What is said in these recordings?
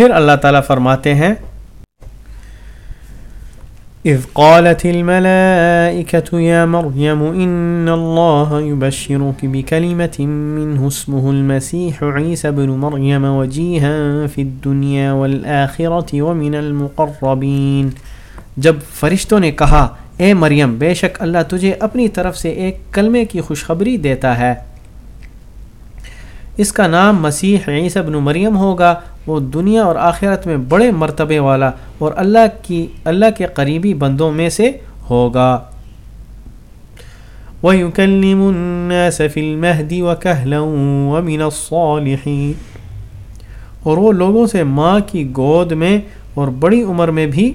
پھر اللہ تعالیٰ فرماتے ہیں، اذ قالت الملائكة يا مريم إن الله يبشرك بكلمة منه اسمه المسيح عيسى بن مريم وجيها في الدنيا والآخرة ومن المقربين۔ جب فرشتوں نے کہا، اے مریم، بے شک اللہ تجھے اپنی طرف سے ایک کلمے کی خوشخبری دیتا ہے۔ اس کا نام مسیح عیسی بن مریم ہوگا، وہ دنیا اور آخرت میں بڑے مرتبے والا اور اللہ کی، اللہ کے قریبی بندوں میں سے ہوگا۔ وَيُكَلِّمُ النَّاسَ فِي الْمَهْدِ وَكَهْلًا وَمِنَ الصَّالِحِينَ۔ اور وہ لوگوں سے ماں کی گود میں اور بڑی عمر میں بھی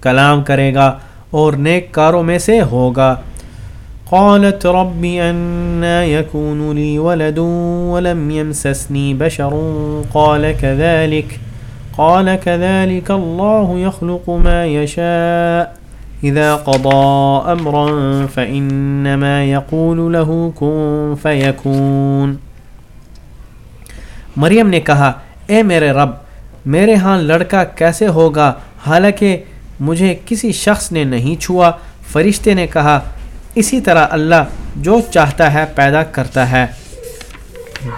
کلام کرے گا اور نیک کاروں میں سے ہوگا۔ قالت رب أنا يكون لي ولد ولم يمسسني بشر. قال كذلك قال كذلك الله يخلق ما يشاء. إذا قضى أمرا فإنما يقول له كن فيكون. مریم نے کہا، اے میرے رب، میرے ہاں لڑکا کیسے ہوگا؟ حالانکہ مجھے کسی شخص نے نہیں چھوا۔ فرشتے نے کہا اسی طرح اللہ جو چاہتا ہے پیدا کرتا ہے۔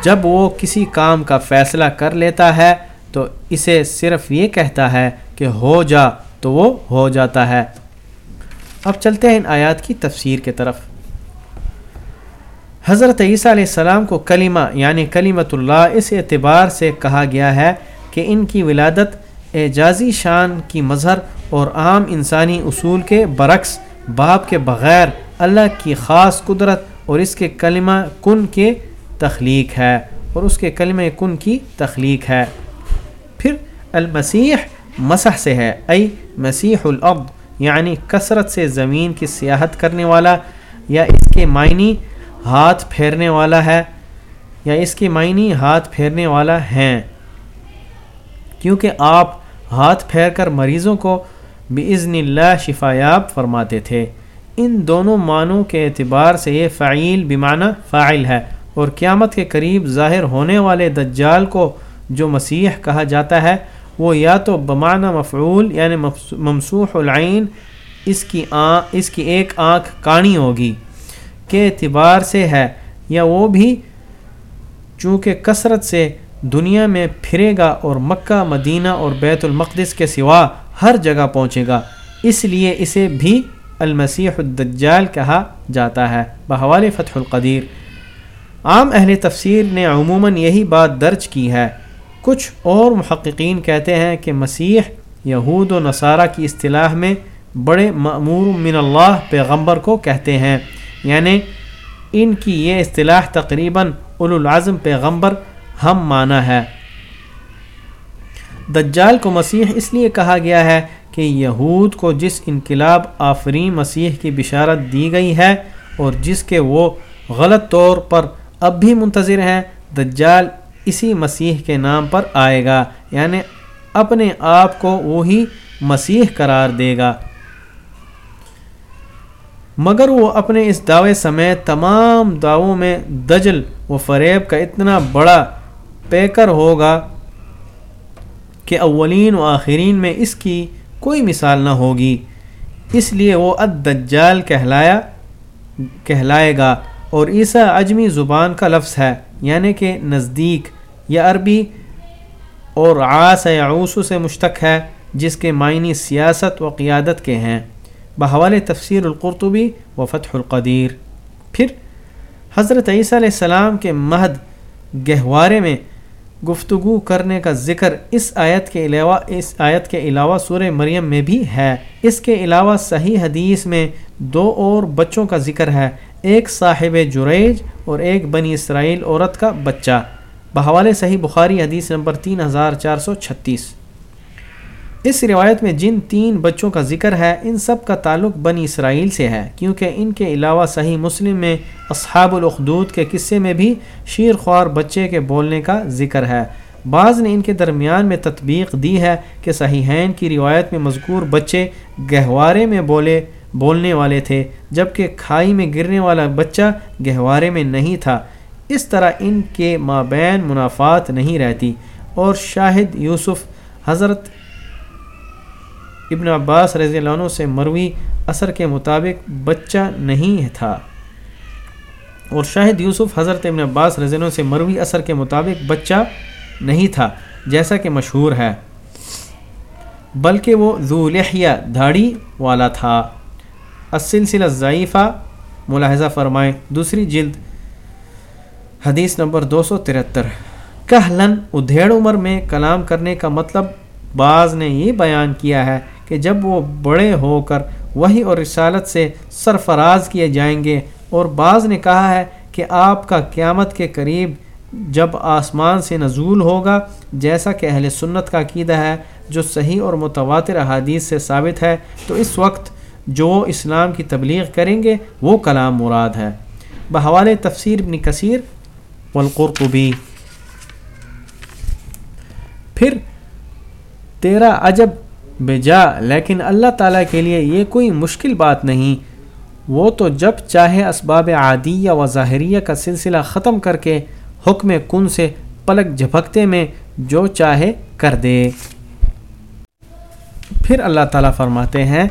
جب وہ کسی کام کا فیصلہ کر لیتا ہے، تو اسے صرف یہ کہتا ہے کہ ہو جا، تو وہ ہو جاتا ہے۔ اب چلتے ہیں ان آیات کی تفسیر کے طرف۔ حضرت عیسیٰ علیہ السلام کو کلمہ یعنی کلیمت اللہ، اس اعتبار سے کہا گیا ہے کہ ان کی ولادت اعجازی شان کی مظہر اور عام انسانی اصول کے برعکس، باپ کے بغیر اللہ کی خاص قدرت اور اس کے کلمہ کن کے تخلیق ہے اور اس کے کلمہ کن کی تخلیق ہے۔ پھر المسیح مسح سے ہے، ای مسیح العبد یعنی کثرت سے زمین کی سیاحت کرنے والا یا اس کے معنی ہاتھ پھیرنے والا ہے، یا اس کے معنی ہاتھ پھیرنے والا ہیں۔ کیونکہ آپ ہاتھ پھیر کر مریضوں کو بزن اللہ شفایاب فرماتے تھے۔ ان دونوں معنوں کے اعتبار سے یہ فعیل بمعنی فاعل ہے اور قیامت کے قریب ظاہر ہونے والے دجال کو جو مسیح کہا جاتا ہے، وہ یا تو بمعنی مفعول یعنی ممسوح العین، اس کی آنکھ اس کی ایک آنکھ کانی ہوگی کے اعتبار سے ہے، یا وہ بھی چونکہ کثرت سے دنیا میں پھرے گا اور مکہ، مدینہ اور بیت المقدس کے سوا ہر جگہ پہنچے گا، اس لیے اسے بھی المسیح الدجال کہا جاتا ہے، بحوال فتح القدیر۔ عام اہل تفسیر نے عموماً یہی بات درج کی ہے۔ کچھ اور محققین کہتے ہیں کہ مسیح یہود و نصارہ کی اصطلاح میں بڑے معمور من اللہ پیغمبر کو کہتے ہیں۔ یعنی ان کی یہ اصطلاح تقریباً العظم پیغمبر ہم معنی ہے۔ دجال کو مسیح اس لیے کہا گیا ہے کہ یہود کو جس انقلاب آفرین مسیح کی بشارت دی گئی ہے اور جس کے وہ غلط طور پر اب بھی منتظر ہیں، دجال اسی مسیح کے نام پر آئے گا یعنی اپنے آپ کو وہی مسیح قرار دے گا۔ مگر وہ اپنے اس دعوے سمیت تمام دعووں میں دجل و فریب کا اتنا بڑا پیکر ہوگا کہ اولین و آخرین میں اس کی کوئی مثال نہ ہوگی۔ اس لیے وہ الدجال کہلایا، کہلائے گا۔ اور عیسیٰ اجمی زبان کا لفظ ہے یعنی کہ نزدیک یا عربی۔ اور آس یعوس سے مشتق ہے، جس کے معنی سیاست و قیادت کے ہیں۔ بحوال تفسیر القرطبی و فتح القدیر۔ پھر حضرت عیسیٰ علیہ السلام کے مہد گہوارے میں گفتگو کرنے کا ذکر اس آیت کے علاوہ اس آیت کے علاوہ سورہ مریم میں بھی ہے۔ اس کے علاوہ صحیح حدیث میں دو اور بچوں کا ذکر ہے۔ ایک صاحب جریج اور ایک بنی اسرائیل عورت کا بچہ۔ بحوالے صحیح بخاری حدیث نمبر تین ہزار چار سو چھتیس۔ اس روایت میں جن تین بچوں کا ذکر ہے، ان سب کا تعلق بنی اسرائیل سے ہے، کیونکہ ان کے علاوہ صحیح مسلم میں اصحاب الاخدود کے قصے میں بھی شیر خوار بچے کے بولنے کا ذکر ہے۔ بعض نے ان کے درمیان میں تطبیق دی ہے کہ صحیحین کی روایت میں مذکور بچے گہوارے میں بولے، بولنے والے تھے، جبکہ کھائی میں گرنے والا بچہ گہوارے میں نہیں تھا۔ اس طرح ان کے مابین منافعات نہیں رہتی۔ اور شاہد یوسف، حضرت ابن عباس رضی اللہ عنہ سے مروی اثر کے مطابق بچہ نہیں تھا۔ اور شاہد یوسف حضرت ابن عباس رضی اللہ عنہ سے مروی اثر کے مطابق بچہ نہیں تھا، جیسا کہ مشہور ہے۔ بلکہ وہ ذولحیہ دھاڑی والا تھا۔ السلسلہ ضعیفہ ملاحظہ فرمائیں۔ دوسری جلد، حدیث نمبر دو سو ترہتر۔ کہلن ادھیڑ عمر میں کلام کرنے کا مطلب بعض نے یہ بیان کیا ہے کہ جب وہ بڑے ہو کر وہی اور رسالت سے سرفراز کیے جائیں گے اور بعض نے کہا ہے کہ آپ کا قیامت کے قریب جب آسمان سے نزول ہوگا، جیسا کہ اہل سنت کا عقیدہ ہے، جو صحیح اور متواتر حادیث سے ثابت ہے، تو اس وقت جو اسلام کی تبلیغ کریں گے، وہ کلام مراد ہے۔ بحوال تفسیر ابن کثیر، والقرطبی۔ پھر تیرا عجب بجا لیکن اللہ تعالیٰ کے لیے یہ کوئی مشکل بات نہیں۔ وہ تو جب چاہے اسباب عادیہ و ظاہریہ کا سلسلہ ختم کر کے حکم کن سے پلک جھپکتے میں جو چاہے کر دے۔ پھر اللہ تعالیٰ فرماتے ہیں،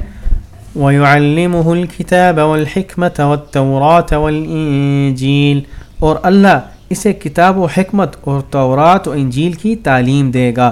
وَيُعَلِّمُهُ الْكِتَابَ وَالْحِكْمَةَ وَالتَّوْرَاتَ وَالْإِنجِيلِ۔ اور اللہ اسے کتاب و حکمت اور تورات و انجیل کی تعلیم دے گا۔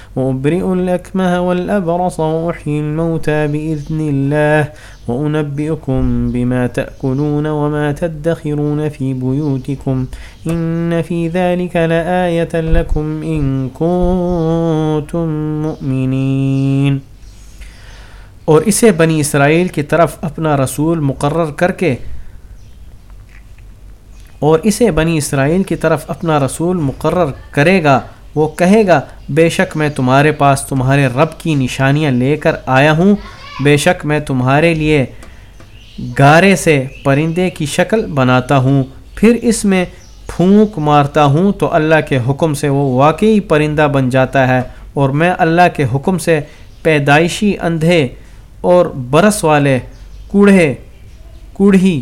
وأبرئ الأكمه والأبرص وأحيي الموتى بإذن الله وأنبئكم بما تأكلون وما تدخرون في بيوتكم إن في ذلك لآية لكم إن كنتم مؤمنين اور اسے بنی اسرائیل کی طرف اپنا رسول مقرر کر کے اور اسے بنی اسرائیل کی طرف اپنا رسول مقرر کرے گا وہ کہے گا، بے شک میں تمہارے پاس تمہارے رب کی نشانیاں لے کر آیا ہوں، بے شک میں تمہارے لیے گارے سے پرندے کی شکل بناتا ہوں، پھر اس میں پھونک مارتا ہوں تو اللہ کے حکم سے وہ واقعی پرندہ بن جاتا ہے اور میں اللہ کے حکم سے پیدائشی اندھے اور برس والے کوڑھے، کوڑھی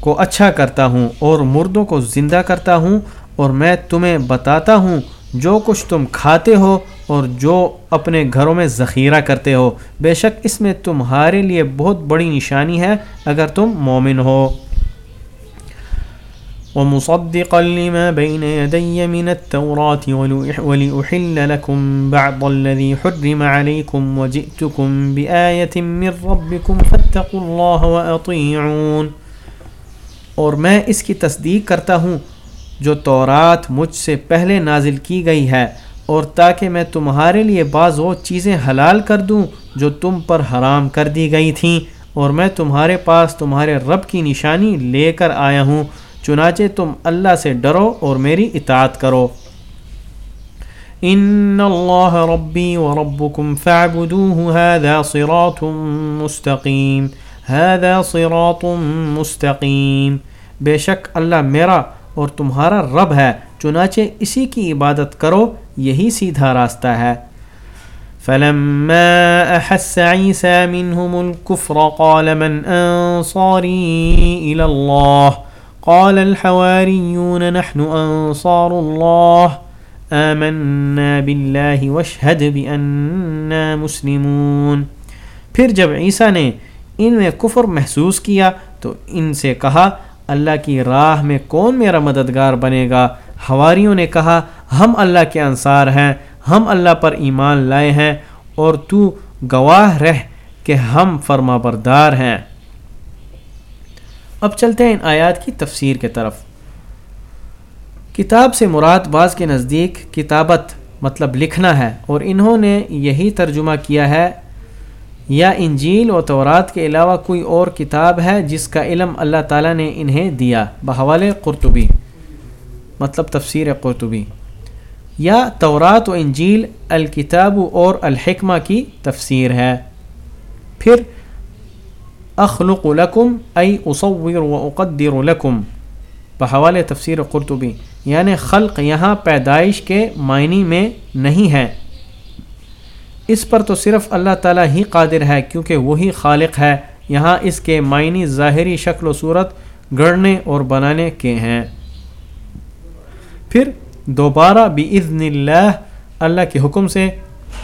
کو اچھا کرتا ہوں اور مردوں کو زندہ کرتا ہوں اور میں تمہیں بتاتا ہوں، جو کچھ تم کھاتے ہو اور جو اپنے گھروں میں ذخیرہ کرتے ہو، بے شک اس میں تمہارے لیے بہت بڑی نشانی ہے اگر تم مومن ہو۔ ومصدقا لما بين يدي من التوراة ولأحل لكم بعض الذي حرم عليكم وجئتكم بآية من ربكم فاتقوا الله وأطيعون اور میں اس کی تصدیق کرتا ہوں جو تورات مجھ سے پہلے نازل کی گئی ہے، اور تاکہ میں تمہارے لیے بعض وہ چیزیں حلال کر دوں جو تم پر حرام کر دی گئی تھیں، اور میں تمہارے پاس تمہارے رب کی نشانی لے کر آیا ہوں، چنانچہ تم اللہ سے ڈرو اور میری اطاعت کرو۔ ان اللہ ربی و ربکم فاعبدوه هذا صراط مستقیم۔ هذا صراط مستقیم۔ بے شک اللہ میرا اور تمہارا رب ہے، چنانچہ اسی کی عبادت کرو، یہی سیدھا راستہ ہے۔ فلما احس عيسى منهم الكفر قال من انصاري الى الله؟ قال الحواريون نحن انصار الله، آمنا بالله واشهد بأننا مسلمون۔ پھر جب عیسیٰ نے ان میں کفر محسوس کیا، تو ان سے کہا اللہ کی راہ میں کون میرا مددگار بنے گا؟ ہواریوں نے کہا، ہم اللہ کے انصار ہیں، ہم اللہ پر ایمان لائے ہیں، اور تو گواہ رہ کہ ہم فرما بردار ہیں۔ اب چلتے ہیں ان آیات کی تفسیر کے طرف۔ کتاب سے مراد باز کے نزدیک کتابت مطلب لکھنا ہے، اور انہوں نے یہی ترجمہ کیا ہے یا انجیل و تورات کے علاوہ کوئی اور کتاب ہے جس کا علم اللہ تعالیٰ نے انہیں دیا؟ بحوال قرطبی۔ مطلب تفسیر قرطبی۔ یا تورات و انجیل الکتاب اور الحکمہ کی تفسیر ہے۔ پھر، اخلق لکم ای اصور و اقدر لکم۔ بحوال تفسیر قرطبی۔ یعنی خلق یہاں پیدائش کے معنی میں نہیں ہے۔ اس پر تو صرف اللہ تعالیٰ ہی قادر ہے، کیونکہ وہی خالق ہے۔ یہاں اس کے معنی ظاہری شکل و صورت گڑنے اور بنانے کے ہیں۔ پھر دوبارہ بھی اللہ اللہ کے حکم سے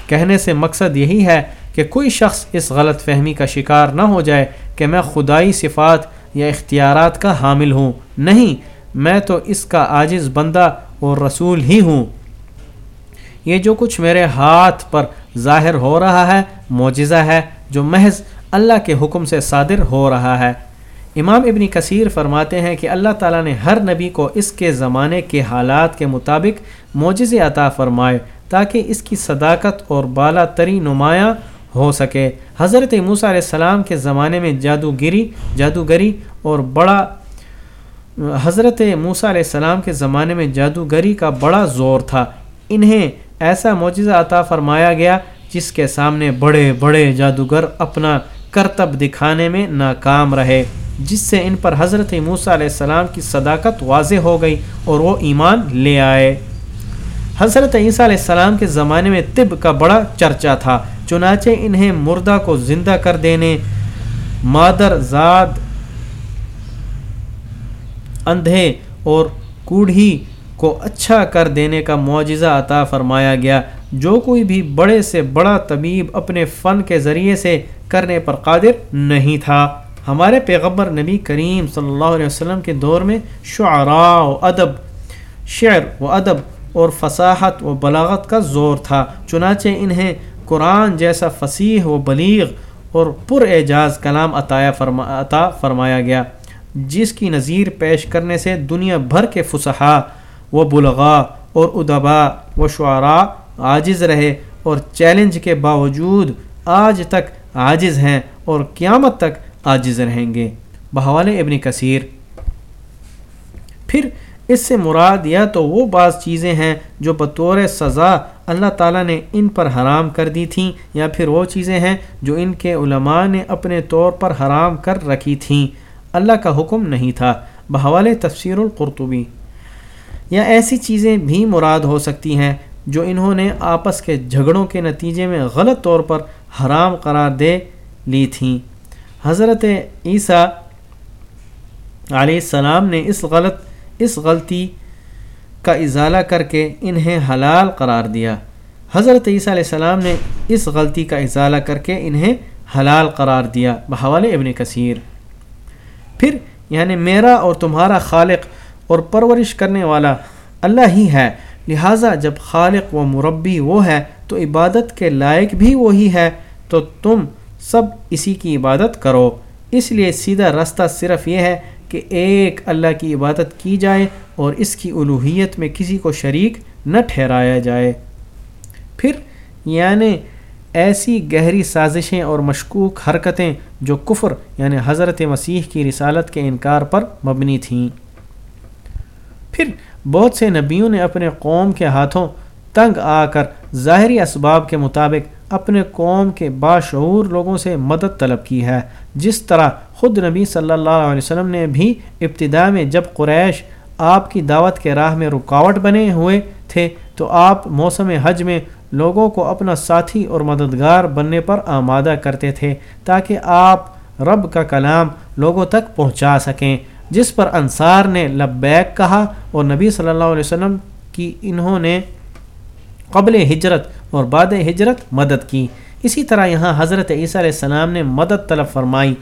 کہنے سے مقصد یہی ہے کہ کوئی شخص اس غلط فہمی کا شکار نہ ہو جائے کہ میں خدائی صفات یا اختیارات کا حامل ہوں۔ نہیں، میں تو اس کا عاجز بندہ اور رسول ہی ہوں۔ یہ جو کچھ میرے ہاتھ پر ظاہر ہو رہا ہے، معجزہ ہے، جو محض اللہ کے حکم سے صادر ہو رہا ہے۔ امام ابن کثیر فرماتے ہیں کہ اللہ تعالیٰ نے ہر نبی کو اس کے زمانے کے حالات کے مطابق معجز عطا فرمائے تاکہ اس کی صداقت اور بالا تری نمایاں ہو سکے۔ حضرت موسیٰ علیہ السلام کے زمانے میں جادوگری جادوگری اور بڑا، حضرت موسیٰ علیہ السلام کے زمانے میں جادوگری کا بڑا زور تھا۔ انہیں ایسا معجزہ عطا فرمایا گیا جس کے سامنے بڑے بڑے جادوگر اپنا کرتب دکھانے میں ناکام رہے، جس سے ان پر حضرت موسیٰ علیہ السلام کی صداقت واضح ہو گئی اور وہ ایمان لے آئے۔ حضرت عیسیٰ علیہ السلام کے زمانے میں طب کا بڑا چرچا تھا، چنانچہ انہیں مردہ کو زندہ کر دینے، مادر زاد، اندھے اور کوڑھی کو اچھا کر دینے کا معجزہ عطا فرمایا گیا۔ جو کوئی بھی بڑے سے بڑا طبیب اپنے فن کے ذریعے سے کرنے پر قادر نہیں تھا۔ ہمارے پیغمبر نبی کریم صلی اللہ علیہ وسلم کے دور میں شعراء و ادب، شعر و ادب اور فصاحت و بلاغت کا زور تھا۔ چنانچہ انہیں قرآن جیسا فصیح و بلیغ اور پر اعجاز کلام عطایا فرما، عطا فرمایا گیا، جس کی نظیر پیش کرنے سے دنیا بھر کے فصحا و بلغا اور ادبا و شعراء عاجز رہے اور چیلنج کے باوجود آج تک عاجز ہیں اور قیامت تک عاجز رہیں گے۔ بحوال ابن کثیر۔ پھر اس سے مراد یا تو وہ بعض چیزیں ہیں جو بطور سزا اللہ تعالیٰ نے ان پر حرام کر دی تھیں یا پھر وہ چیزیں ہیں جو ان کے علماء نے اپنے طور پر حرام کر رکھی تھیں۔ اللہ کا حکم نہیں تھا۔ بحوال تفسیر القرطبی۔ یا ایسی چیزیں بھی مراد ہو سکتی ہیں جو انہوں نے آپس کے جھگڑوں کے نتیجے میں غلط طور پر حرام قرار دے لی تھیں۔ حضرت عیسیٰ علیہ السلام نے اس غلط، اس غلطی کا ازالہ کر کے انہیں حلال قرار دیا۔ حضرت عیسیٰ علیہ السلام نے اس غلطی کا ازالہ کر کے انہیں حلال قرار دیا بحوال ابن کثیر۔ پھر یعنی میرا اور تمہارا خالق اور پرورش کرنے والا اللہ ہی ہے۔ لہٰذا جب خالق و مربی وہ ہے، تو عبادت کے لائق بھی وہی ہے۔ تو تم سب اسی کی عبادت کرو۔ اس لیے سیدھا راستہ صرف یہ ہے کہ ایک اللہ کی عبادت کی جائے اور اس کی الوحیت میں کسی کو شریک نہ ٹھہرایا جائے۔ پھر یعنی ایسی گہری سازشیں اور مشکوک حرکتیں جو کفر یعنی حضرت مسیح کی رسالت کے انکار پر مبنی تھیں۔ پھر بہت سے نبیوں نے اپنے قوم کے ہاتھوں تنگ آ کر ظاہری اسباب کے مطابق اپنے قوم کے باشعور لوگوں سے مدد طلب کی ہے۔ جس طرح خود نبی صلی اللہ علیہ وسلم نے بھی ابتدا میں جب قریش آپ کی دعوت کے راہ میں رکاوٹ بنے ہوئے تھے، تو آپ موسم حج میں لوگوں کو اپنا ساتھی اور مددگار بننے پر آمادہ کرتے تھے تاکہ آپ رب کا کلام لوگوں تک پہنچا سکیں۔ جس پر انصار نے لبیک کہا اور نبی صلی اللہ علیہ وسلم کی انہوں نے قبل ہجرت اور بعد ہجرت مدد کی۔ اسی طرح یہاں حضرت عیسیٰ علیہ السلام نے مدد طلب فرمائی۔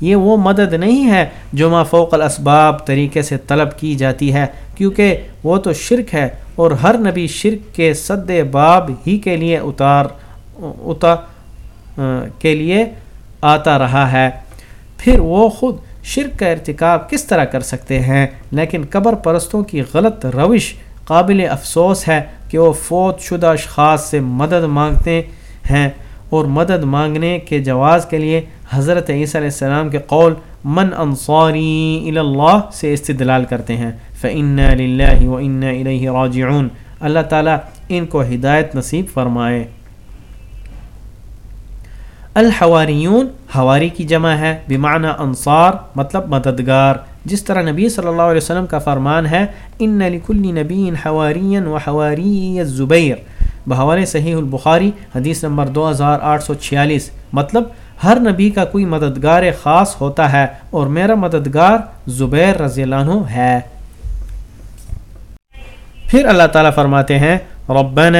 یہ وہ مدد نہیں ہے جو ما فوق الاسباب طریقے سے طلب کی جاتی ہے، کیونکہ وہ تو شرک ہے اور ہر نبی شرک کے صد باب ہی کے لیے اتار، اتا کے لیے آتا رہا ہے۔ پھر وہ خود شرک کا ارتکاب کس طرح کر سکتے ہیں؟ لیکن قبر پرستوں کی غلط روش قابل افسوس ہے کہ وہ فوت شدہ اشخاص سے مدد مانگتے ہیں اور مدد مانگنے کے جواز کے لیے حضرت عیسیٰ علیہ السلام کے قول من انصاری اللہ سے استدلال کرتے ہیں۔ فعن اللہ و ان راجعون۔ اللہ تعالیٰ ان کو ہدایت نصیب فرمائے۔ الحواریون ہواری کی جمع ہے، بمعنی انصار مطلب مددگار۔ جس طرح نبی صلی اللہ علیہ وسلم کا فرمان ہے، ان لکل نبی حوارین و حواری زبیر بحوال صحیح البخاری، حدیث نمبر دو ہزار آٹھ سو چھیالیس۔ مطلب ہر نبی کا کوئی مددگار خاص ہوتا ہے اور میرا مددگار زبیر رضی اللہ عنہ ہے۔ پھر اللہ تعالیٰ فرماتے ہیں ربنا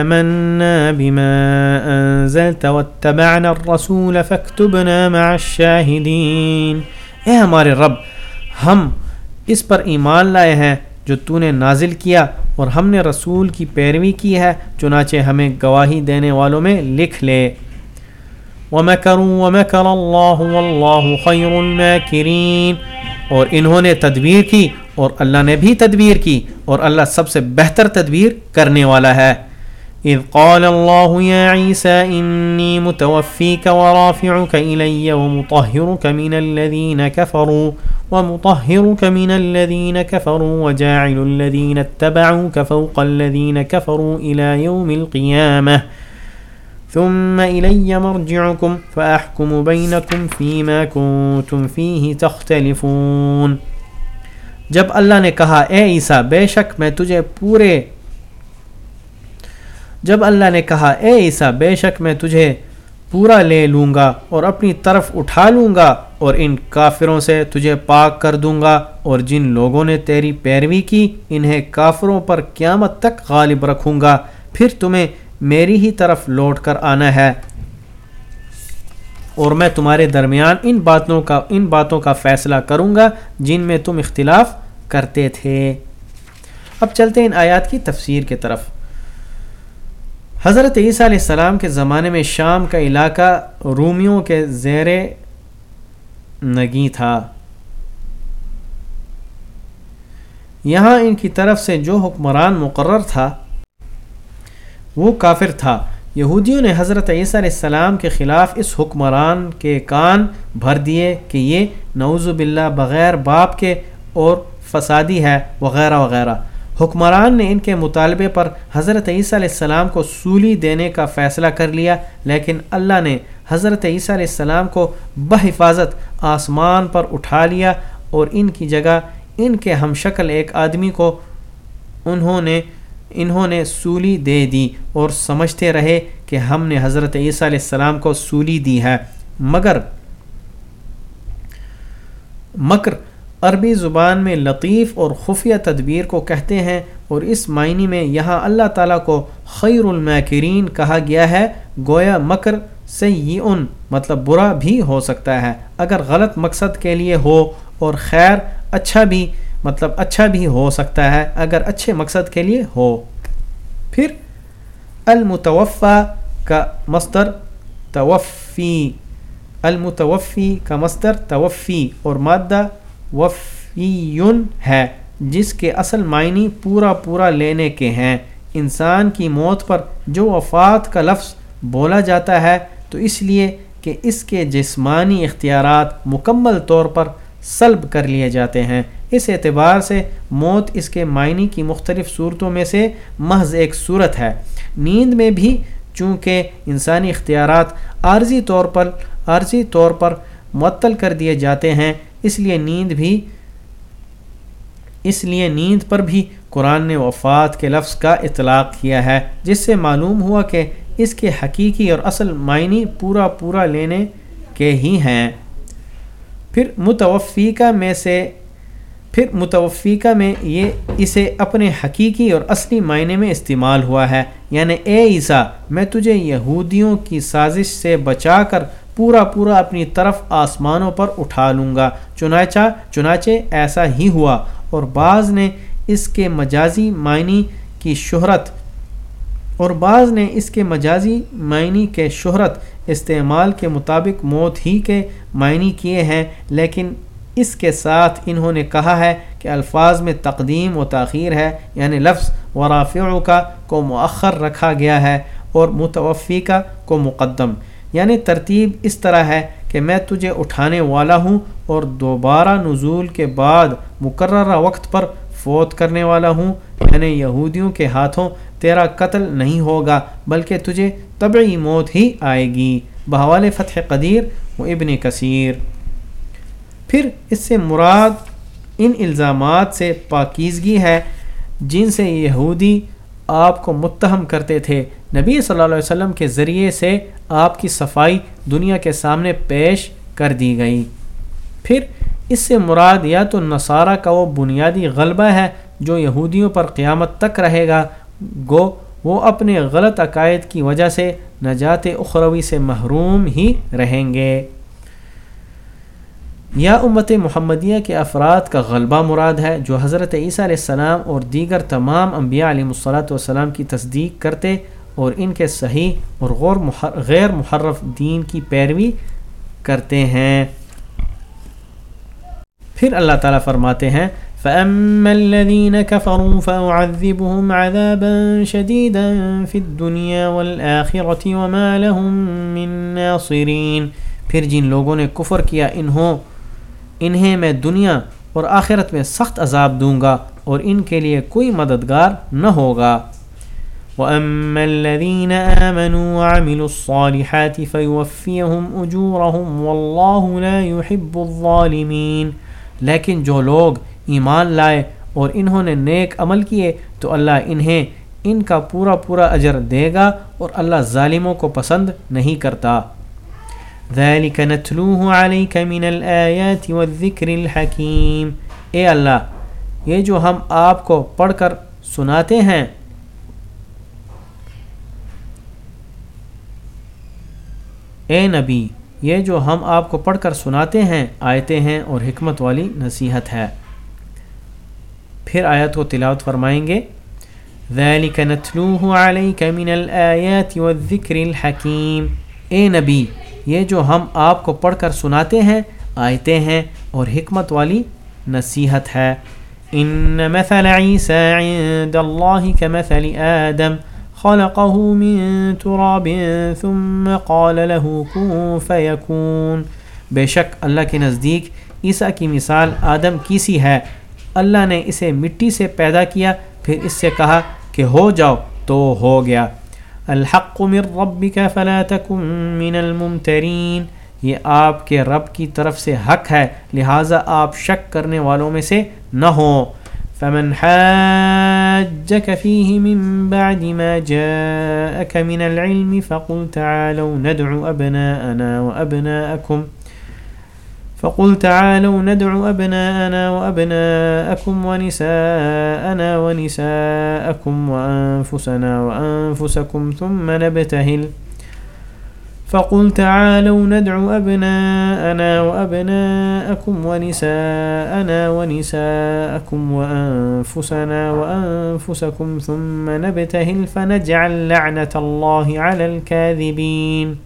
آمنا بما انزلت واتبعنا الرسول فاكتبنا مع الشاہدین اے ہمارے رب، ہم اس پر ایمان لائے ہیں جو تو نے نازل کیا اور ہم نے رسول کی پیروی کی ہے، چنانچہ ہمیں گواہی دینے والوں میں لکھ لے۔ وَمَكَرُوا وَمَكَرَ اللَّهُ وَاللَّهُ خَيْرُ الْمَاكِرِينَ اور انہوں نے تدبیر کی اور اللہ نے بھی تدبیر کی اور اللہ سب سے بہتر تدبیر کرنے والا ہے۔ اذ قال الله يا عيسى اني متوفيك ورافعك الي ومطهرك من الذين كفروا ومطهرك من الذين كفروا وجاعل الذين اتبعوك فوق الذين كفروا الى يوم القيامه ثم الي مرجعكم فاحكم بينكم فيما كنتم فيه تختلفون۔ جب اللہ نے کہا، اے عیسیٰ، بے شک میں تجھے پورے جب اللہ نے کہا، اے عیسیٰ، بے شک میں تجھے پورا لے لوں گا اور اپنی طرف اٹھا لوں گا اور ان کافروں سے تجھے پاک کر دوں گا اور جن لوگوں نے تیری پیروی کی، انہیں کافروں پر قیامت تک غالب رکھوں گا۔ پھر تمہیں میری ہی طرف لوٹ کر آنا ہے۔ اور میں تمہارے درمیان ان باتوں کا، ان باتوں کا فیصلہ کروں گا جن میں تم اختلاف کرتے تھے۔ اب چلتے ان آیات کی تفسیر کی طرف۔ حضرت عیسیٰ علیہ السلام کے زمانے میں شام کا علاقہ رومیوں کے زیر نگی تھا۔ یہاں ان کی طرف سے جو حکمران مقرر تھا، وہ کافر تھا۔ یہودیوں نے حضرت عیسیٰ علیہ السلام کے خلاف اس حکمران کے کان بھر دیے کہ یہ نعوذ باللہ بغیر باپ کے اور فسادی ہے، وغیرہ وغیرہ۔ حکمران نے ان کے مطالبے پر حضرت عیسیٰ علیہ السلام کو سولی دینے کا فیصلہ کر لیا، لیکن اللہ نے حضرت عیسیٰ علیہ السلام کو بحفاظت آسمان پر اٹھا لیا اور ان کی جگہ ان کے ہم شکل ایک آدمی کو انہوں نے انہوں نے سولی دے دی اور سمجھتے رہے کہ ہم نے حضرت عیسیٰ علیہ السلام کو سولی دی ہے۔ مگر مکر عربی زبان میں لطیف اور خفیہ تدبیر کو کہتے ہیں اور اس معنی میں یہاں اللہ تعالیٰ کو خیر المکرین کہا گیا ہے۔ گویا مکر سے یہ ان مطلب برا بھی ہو سکتا ہے۔ اگر غلط مقصد کے لیے ہو اور خیر اچھا بھی مطلب اچھا بھی ہو سکتا ہے، اگر اچھے مقصد کے لیے ہو۔ پھر المتوفع کا مصدر توفی۔ المتوفی کا مصدر توفی اور مادہ وفیون ہے، جس کے اصل معنی پورا پورا لینے کے ہیں۔ انسان کی موت پر جو وفات کا لفظ بولا جاتا ہے، تو اس لیے کہ اس کے جسمانی اختیارات مکمل طور پر سلب کر لیے جاتے ہیں۔ اس اعتبار سے موت اس کے معنی کی مختلف صورتوں میں سے محض ایک صورت ہے۔ نیند میں بھی چونکہ انسانی اختیارات عارضی طور پر عارضی طور پر معطل کر دیے جاتے ہیں، اس لیے نیند بھی اس لیے نیند پر بھی قرآن نے وفات کے لفظ کا اطلاق کیا ہے، جس سے معلوم ہوا کہ اس کے حقیقی اور اصل معنی پورا پورا لینے کے ہی ہیں۔ پھر متوفیقہ میں سے پھر متوفیقہ میں یہ اسے اپنے حقیقی اور اصلی معنی میں استعمال ہوا ہے۔ یعنی اے عیسیٰ، میں تجھے یہودیوں کی سازش سے بچا کر پورا پورا اپنی طرف آسمانوں پر اٹھا لوں گا۔ چنانچہ چنانچہ ایسا ہی ہوا۔ اور بعض نے اس کے مجازی معنی کی شہرت، اور بعض نے اس کے مجازی معنی کے شہرت استعمال کے مطابق موت ہی کے معنی کیے ہیں، لیکن اس کے ساتھ انہوں نے کہا ہے کہ الفاظ میں تقدیم و تاخیر ہے یعنی لفظ ورافع کا کو مؤخر رکھا گیا ہے اور متوفی کا کو مقدم۔ یعنی ترتیب اس طرح ہے کہ میں تجھے اٹھانے والا ہوں اور دوبارہ نزول کے بعد مقررہ وقت پر فوت کرنے والا ہوں۔ یعنی یہودیوں کے ہاتھوں تیرا قتل نہیں ہوگا، بلکہ تجھے طبعی موت ہی آئے گی۔ بحوال فتح قدیر و ابن کثیر۔ پھر اس سے مراد ان الزامات سے پاکیزگی ہے جن سے یہودی آپ کو متہم کرتے تھے۔ نبی صلی اللہ علیہ وسلم کے ذریعے سے آپ کی صفائی دنیا کے سامنے پیش کر دی گئی۔ پھر اس سے مراد یا تو نصارہ کا وہ بنیادی غلبہ ہے جو یہودیوں پر قیامت تک رہے گا۔ گو، وہ اپنے غلط عقائد کی وجہ سے نجات اخروی سے محروم ہی رہیں گے۔ یا امت محمدیہ کے افراد کا غلبہ مراد ہے جو حضرت عیسیٰ علیہ السلام اور دیگر تمام انبیاء علیہ الصلاۃ والسلام کی تصدیق کرتے اور ان کے صحیح اور غور غیر محرف دین کی پیروی کرتے ہیں۔ پھر اللہ تعالیٰ فرماتے ہیں، فَأَمَّا الَّذِينَ كَفَرُوا فَأُعَذِّبُهُمْ عَذَابًا شَدِيدًا فِي الدُّنْيَا وَالْآخِرَةِ وَمَا لَهُم مِّن نَاصِرِينَ۔ پھر جن لوگوں نے کفر کیا، انہوں انہیں میں دنیا اور آخرت میں سخت عذاب دوں گا اور ان کے لیے کوئی مددگار نہ ہوگا۔ وَأَمَّا الَّذِينَ آمَنُوا وَعَمِلُوا الصَّالِحَاتِ فَيُوَفِّيَهُمْ أُجُورَهُمْ وَاللَّهُ لَا يُحِبُّ الظَّالِمِينَ۔ لیکن جو لوگ ایمان لائے اور انہوں نے نیک عمل کیے تو اللہ انہیں ان کا پورا پورا اجر دے گا اور اللہ ظالموں کو پسند نہیں کرتا۔ ذلك نتلوه عليك من الآيات والذكر الحكيم اے اللہ، یہ جو ہم آپ کو پڑھ کر سناتے ہیں، اے نبی، یہ جو ہم آپ کو پڑھ کر سناتے ہیں، آیتیں ہیں اور حکمت والی نصیحت ہے۔ پھر آیت کو تلاوت فرمائیں گے۔ ذلك نتلوه عليك من الآيات والذكر الحكيم اے نبی یہ جو ہم آپ کو پڑھ کر سناتے ہیں، آیتیں ہیں اور حکمت والی نصیحت ہے۔ ان مثل عیسیٰ عند اللہ كمثل آدم خلقه من تراب ثم قال له كن فيكون۔ بے شک اللہ کے نزدیک عیسیٰ کی مثال آدم کی سی ہے۔ اللہ نے اسے مٹی سے پیدا کیا، پھر اس سے کہا کہ ہو جاؤ تو ہو گیا۔ الحق من ربك فلا تكن من الممترین یہ آپ کے رب کی طرف سے حق ہے، لہٰذا آپ شک کرنے والوں میں سے نہ ہوں فمن حاجك فيه من بعد ما جاءك من العلم فقل تعالوا ندعو أبناءنا وأبناءكم فقل تعالوا ندعو أبناءنا وأبناءكم ونساءنا ونساءكم وأنفسنا وأنفسكم ثم نبتهل فقل تعالوا ندعو أبناءنا وأبناءكم ونساءنا ونساءكم وأنفسنا وأنفسكم ثم نبتهل فنجعل لعنة الله على الكاذبين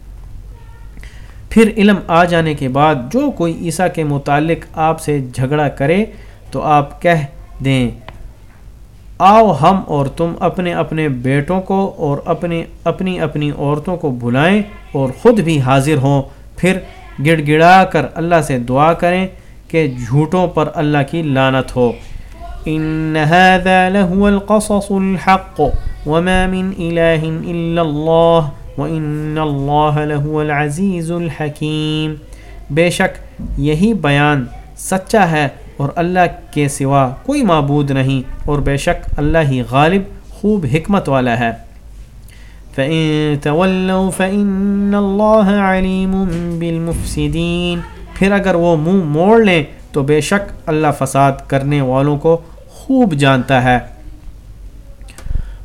پھر علم آ جانے کے بعد جو کوئی عیسیٰ کے متعلق آپ سے جھگڑا کرے تو آپ کہہ دیں، آؤ ہم اور تم اپنے اپنے بیٹوں کو اور اپنے اپنی اپنی عورتوں کو بلائیں اور خود بھی حاضر ہوں۔ پھر گڑ گڑا کر اللہ سے دعا کریں کہ جھوٹوں پر اللہ کی لانت ہو۔ ان هذا القصص الحق وما من وَإِنَّ اللَّهَ لَهُوَ الْعَزِيزُ الْحَكِيمُ بے شک یہی بیان سچا ہے اور اللہ کے سوا کوئی معبود نہیں اور بے شک اللہ ہی غالب، خوب حکمت والا ہے۔ فَإِن تَوَلَّوْا فَإِنَّ اللَّهَ عَلِيمٌ بِالْمُفْسِدِينَ پھر اگر وہ منہ موڑ لیں تو بے شک اللہ فساد کرنے والوں کو خوب جانتا ہے۔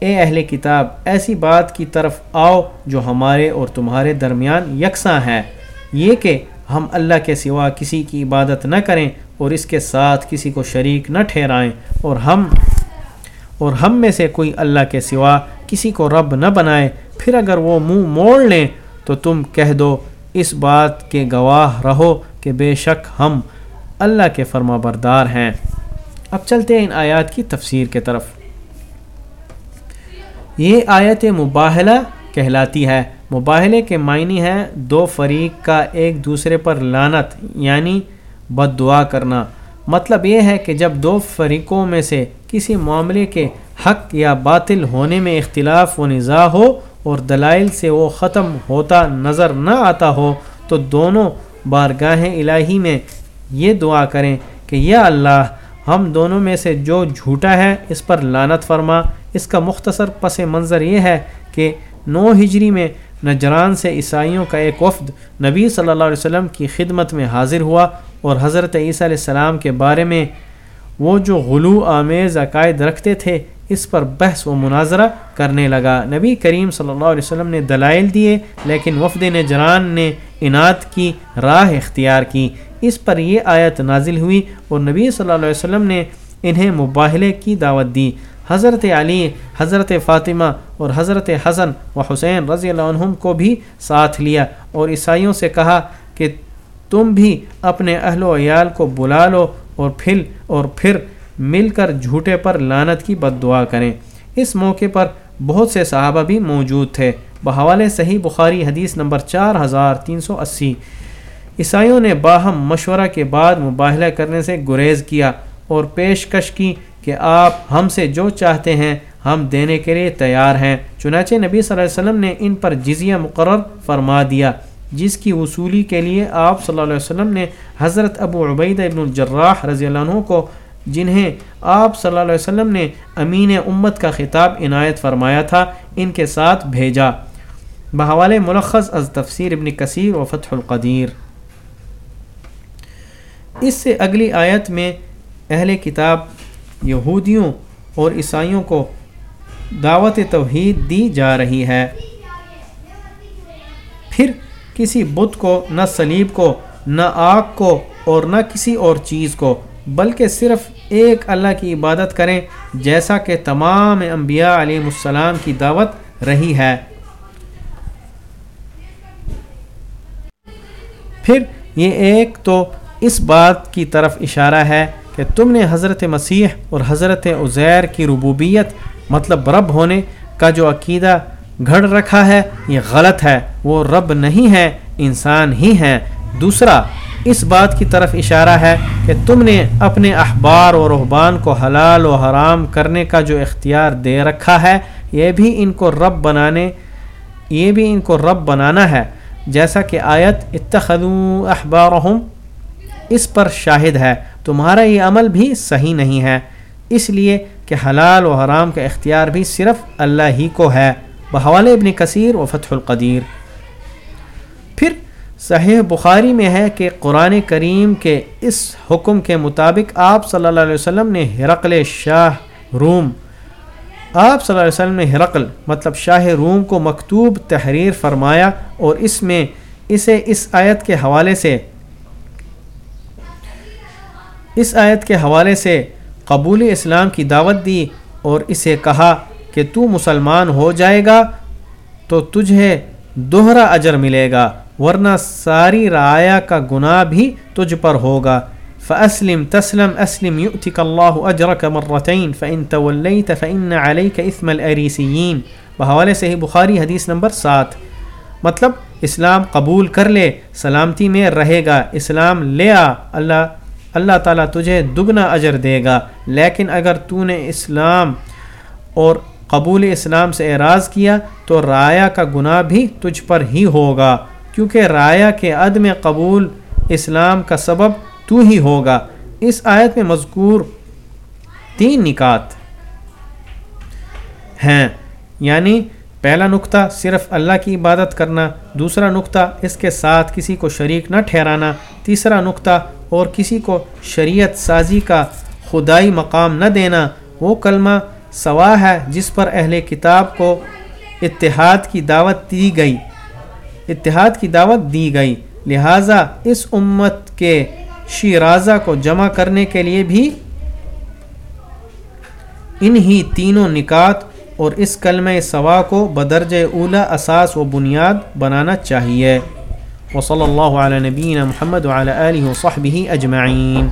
اے اہل کتاب، ایسی بات کی طرف آؤ جو ہمارے اور تمہارے درمیان یکساں ہے۔ یہ کہ ہم اللہ کے سوا کسی کی عبادت نہ کریں اور اس کے ساتھ کسی کو شریک نہ ٹھہرائیں۔ اور ہم اور ہم میں سے کوئی اللہ کے سوا کسی کو رب نہ بنائے۔ پھر اگر وہ منہ موڑ لیں تو تم کہہ دو، اس بات کے گواہ رہو کہ بے شک ہم اللہ کے فرما بردار ہیں۔ اب چلتے ہیں ان آیات کی تفسیر کے طرف۔ یہ آیت مباحلہ کہلاتی ہے۔ مباحلے کے معنی ہے دو فریق کا ایک دوسرے پر لانت یعنی بد دعا کرنا۔ مطلب یہ ہے کہ جب دو فریقوں میں سے کسی معاملے کے حق یا باطل ہونے میں اختلاف و نظا ہو اور دلائل سے وہ ختم ہوتا نظر نہ آتا ہو، تو دونوں بارگاہیں الہی میں یہ دعا کریں کہ یا اللہ ہم دونوں میں سے جو جھوٹا ہے اس پر لانت فرما۔ اس کا مختصر پس منظر یہ ہے کہ نو ہجری میں نجران سے عیسائیوں کا ایک وفد نبی صلی اللہ علیہ وسلم کی خدمت میں حاضر ہوا اور حضرت عیسیٰ علیہ السلام کے بارے میں وہ جو غلو، آمیز، عقائد رکھتے تھے، اس پر بحث و مناظرہ کرنے لگا۔ نبی کریم صلی اللہ علیہ وسلم نے دلائل دیے، لیکن وفد نجران نے انعت کی راہ اختیار کی۔ اس پر یہ آیت نازل ہوئی اور نبی صلی اللہ علیہ وسلم نے انہیں مباحلے کی دعوت دی۔ حضرت علی، حضرت فاطمہ اور حضرت حسن و حسین رضی اللہ عنہم کو بھی ساتھ لیا اور عیسائیوں سے کہا کہ تم بھی اپنے اہل و عیال کو بلا لو اور پھر اور پھر مل کر جھوٹے پر لانت کی بد دعا کریں۔ اس موقع پر بہت سے صحابہ بھی موجود تھے۔ بحوالے صحیح بخاری حدیث نمبر چار ہزار تین سو اسی۔ عیسائیوں نے باہم مشورہ کے بعد مباحلہ کرنے سے گریز کیا اور پیشکش کی کہ آپ ہم سے جو چاہتے ہیں ہم دینے کے لیے تیار ہیں۔ چنانچہ نبی صلی اللہ علیہ وسلم نے ان پر جزیہ مقرر فرما دیا، جس کی وصولی کے لیے آپ صلی اللہ علیہ وسلم نے حضرت ابو عبید ابن الجراح رضی اللہ عنہ کو، جنہیں آپ صلی اللہ علیہ وسلم نے امین امت کا خطاب عنایت فرمایا تھا، ان کے ساتھ بھیجا۔ بحوال ملخص از تفسیر ابن کثیر و فتح القدیر۔ اس سے اگلی آیت میں اہل کتاب یہودیوں اور عیسائیوں کو دعوت توحید دی جا رہی ہے۔ پھر کسی بت کو، نہ سلیب کو، نہ آگ کو اور نہ کسی اور چیز کو، بلکہ صرف ایک اللہ کی عبادت کریں، جیسا کہ تمام انبیاء علیہ السلام کی دعوت رہی ہے۔ پھر یہ ایک تو اس بات کی طرف اشارہ ہے کہ تم نے حضرت مسیح اور حضرت عزیر کی ربوبیت مطلب رب ہونے کا جو عقیدہ گھڑ رکھا ہے، یہ غلط ہے۔ وہ رب نہیں ہے، انسان ہی ہیں دوسرا، اس بات کی طرف اشارہ ہے کہ تم نے اپنے احبار و رحبان کو حلال و حرام کرنے کا جو اختیار دے رکھا ہے، یہ بھی ان کو رب بنانے، یہ بھی ان کو رب بنانا ہے۔ جیسا کہ آیت اتخذوا احبارہم اس پر شاہد ہے۔ تمہارا یہ عمل بھی صحیح نہیں ہے۔ اس لیے کہ حلال و حرام کا اختیار بھی صرف اللہ ہی کو ہے۔ بحوال ابن کثیر و فتح القدیر۔ پھر صحیح بخاری میں ہے کہ قرآن کریم کے اس حکم کے مطابق آپ صلی اللہ علیہ وسلم نے ہرقل شاہ روم۔ آپ صلی اللہ علیہ وسلم نے ہرقل مطلب شاہ روم کو مکتوب تحریر فرمایا اور اس میں اسے اس آیت کے حوالے سے اس آیت کے حوالے سے قبول اسلام کی دعوت دی اور اسے کہا کہ تو مسلمان ہو جائے گا تو تجھے دوہرا اجر ملے گا، ورنہ ساری رعایا کا گناہ بھی تجھ پر ہوگا۔ فاسلم تسلم اسلم يؤتك الله اجرك مرتين فان توليت فان عليك اثم الاريسيين بحوالے سے ہی بخاری حدیث نمبر سات۔ مطلب اسلام قبول کر لے، سلامتی میں رہے گا، اسلام لے آ، اللہ اللہ تعالیٰ تجھے دگنا اجر دے گا، لیکن اگر تو نے اسلام اور قبول اسلام سے اعراض کیا تو رایا کا گناہ بھی تجھ پر ہی ہوگا، کیونکہ رایا کے عدم قبول اسلام کا سبب تو ہی ہوگا۔ اس آیت میں مذکور تین نکات ہیں۔ یعنی پہلا نقطہ صرف اللہ کی عبادت کرنا، دوسرا نقطہ اس کے ساتھ کسی کو شریک نہ ٹھہرانا، تیسرا نقطہ اور کسی کو شریعت سازی کا خدائی مقام نہ دینا، وہ کلمہ سوا ہے جس پر اہل کتاب کو اتحاد کی دعوت دی گئی۔ اتحاد کی دعوت دی گئی۔ لہٰذا اس امت کے شیرازہ کو جمع کرنے کے لیے بھی انہی تینوں نکات اور اس کلمہ سوا کو بدرج اولا اساس و بنیاد بنانا چاہیے۔ وصلی اللہ علیہ نبین محمد علیہ وصحبہ اجمعین